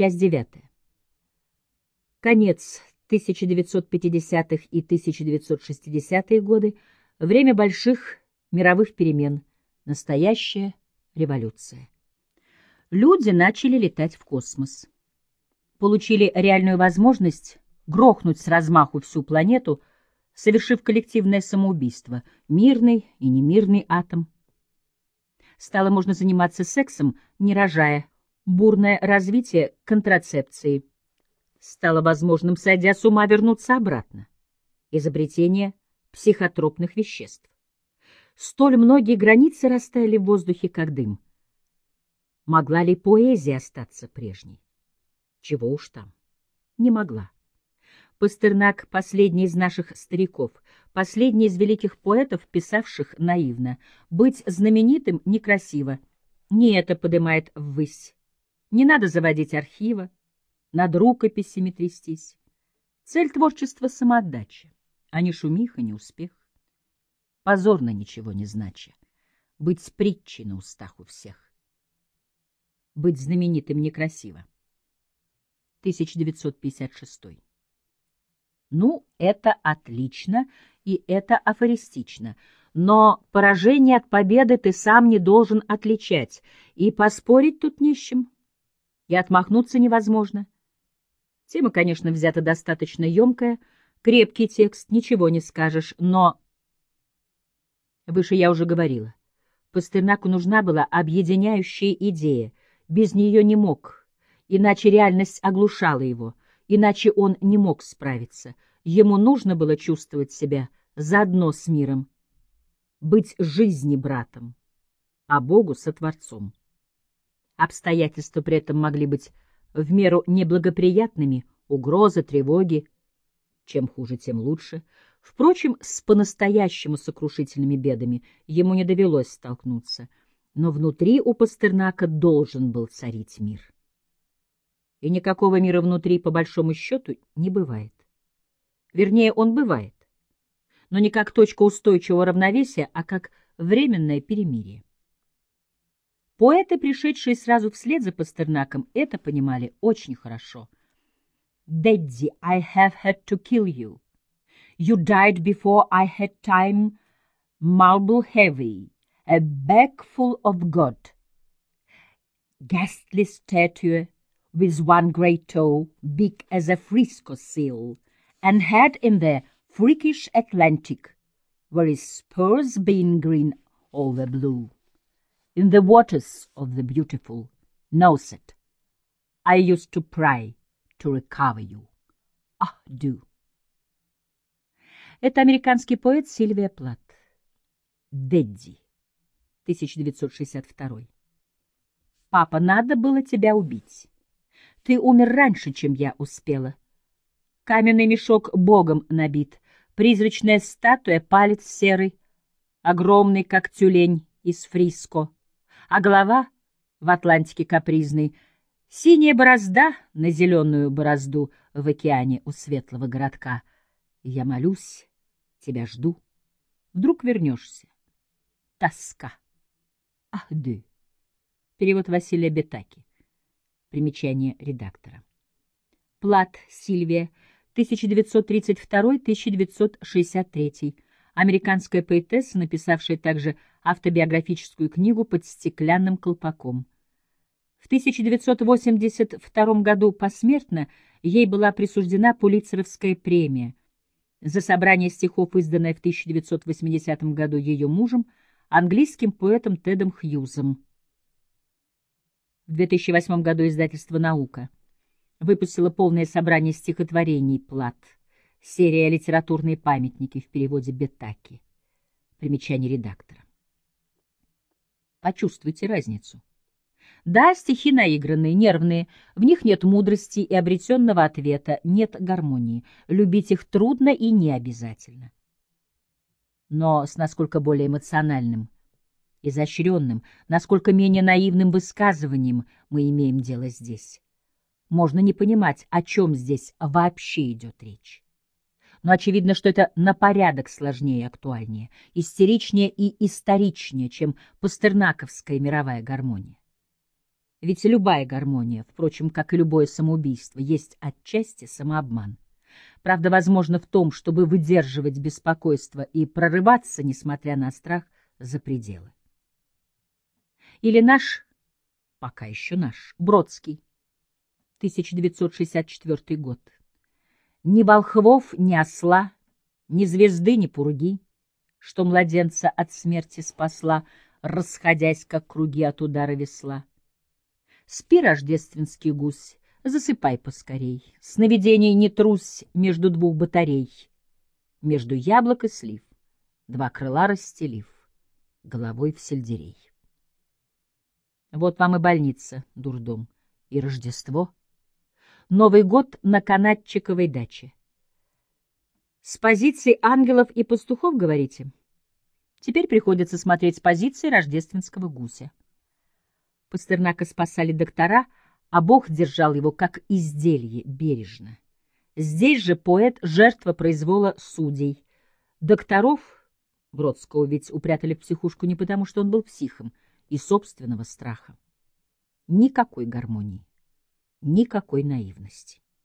Часть девятая. Конец 1950-х и 1960-е годы, время больших мировых перемен, настоящая революция. Люди начали летать в космос. Получили реальную возможность грохнуть с размаху всю планету, совершив коллективное самоубийство, мирный и немирный атом. Стало можно заниматься сексом, не рожая, бурное развитие контрацепции. Стало возможным, сойдя с ума, вернуться обратно. Изобретение психотропных веществ. Столь многие границы растаяли в воздухе, как дым. Могла ли поэзия остаться прежней? Чего уж там. Не могла. Пастернак — последний из наших стариков, последний из великих поэтов, писавших наивно. Быть знаменитым некрасиво. Не это подымает ввысь. Не надо заводить архива, над рукописями трястись. Цель творчества — самоотдача, а не шумиха, не успех. Позорно ничего не знача. Быть притчей на устах у всех. Быть знаменитым некрасиво. 1956. Ну, это отлично, и это афористично. Но поражение от победы ты сам не должен отличать, и поспорить тут не с чем и отмахнуться невозможно. Тема, конечно, взята достаточно емкая, крепкий текст, ничего не скажешь, но... Выше я уже говорила. Пастернаку нужна была объединяющая идея, без нее не мог, иначе реальность оглушала его, иначе он не мог справиться. Ему нужно было чувствовать себя заодно с миром, быть жизни братом, а Богу сотворцом. Обстоятельства при этом могли быть в меру неблагоприятными, угрозы, тревоги. Чем хуже, тем лучше. Впрочем, с по-настоящему сокрушительными бедами ему не довелось столкнуться, но внутри у Пастернака должен был царить мир. И никакого мира внутри, по большому счету, не бывает. Вернее, он бывает, но не как точка устойчивого равновесия, а как временное перемирие. Поэты, пришедшие сразу вслед за Пастернаком, это понимали очень хорошо. «Daddy, I have had to kill you. You died before I had time. Marble heavy, a bag full of God. Ghastly statue with one great toe, big as a fresco seal, and head in the freakish Atlantic, where his spurs being green over blue in the waters of the beautiful, it. I used to pray to recover you. Ah, do. Это американский поэт Сильвия Плат. Дэдди, 1962. Папа, надо было тебя убить. Ты умер раньше, чем я успела. Каменный мешок богом набит, призрачная статуя, палец серый, огромный, как тюлень из фриско а голова в Атлантике капризной, синяя борозда на зеленую борозду в океане у светлого городка. Я молюсь, тебя жду. Вдруг вернешься. Тоска. Ах, ды. Перевод Василия Бетаки. Примечание редактора. Плат Сильвия, 1932-1963 американская поэтесса, написавшая также автобиографическую книгу «Под стеклянным колпаком». В 1982 году посмертно ей была присуждена Пулитцеровская премия за собрание стихов, изданное в 1980 году ее мужем, английским поэтом Тедом Хьюзом. В 2008 году издательство «Наука» выпустило полное собрание стихотворений «Плат». Серия «Литературные памятники» в переводе Бетаки. Примечание редактора. Почувствуйте разницу. Да, стихи наигранные, нервные, в них нет мудрости и обретенного ответа, нет гармонии. Любить их трудно и не обязательно. Но с насколько более эмоциональным, изощренным, насколько менее наивным высказыванием мы имеем дело здесь. Можно не понимать, о чем здесь вообще идет речь но очевидно, что это на порядок сложнее и актуальнее, истеричнее и историчнее, чем пастернаковская мировая гармония. Ведь любая гармония, впрочем, как и любое самоубийство, есть отчасти самообман. Правда, возможно в том, чтобы выдерживать беспокойство и прорываться, несмотря на страх, за пределы. Или наш, пока еще наш, Бродский, 1964 год. Ни волхвов, ни осла, ни звезды, ни пурги, что младенца от смерти спасла, расходясь, как круги от удара весла. Спи, рождественский гусь, засыпай поскорей, сновидений не трусь между двух батарей, между яблок и слив, два крыла расстелив, головой в сельдерей. Вот вам и больница, дурдом, и Рождество. Новый год на канатчиковой даче. С позиции ангелов и пастухов, говорите? Теперь приходится смотреть с позиции рождественского гуся. Пастернака спасали доктора, а Бог держал его как изделие бережно. Здесь же поэт — жертва произвола судей. Докторов Бродского ведь упрятали в психушку не потому, что он был психом, и собственного страха. Никакой гармонии, никакой наивности.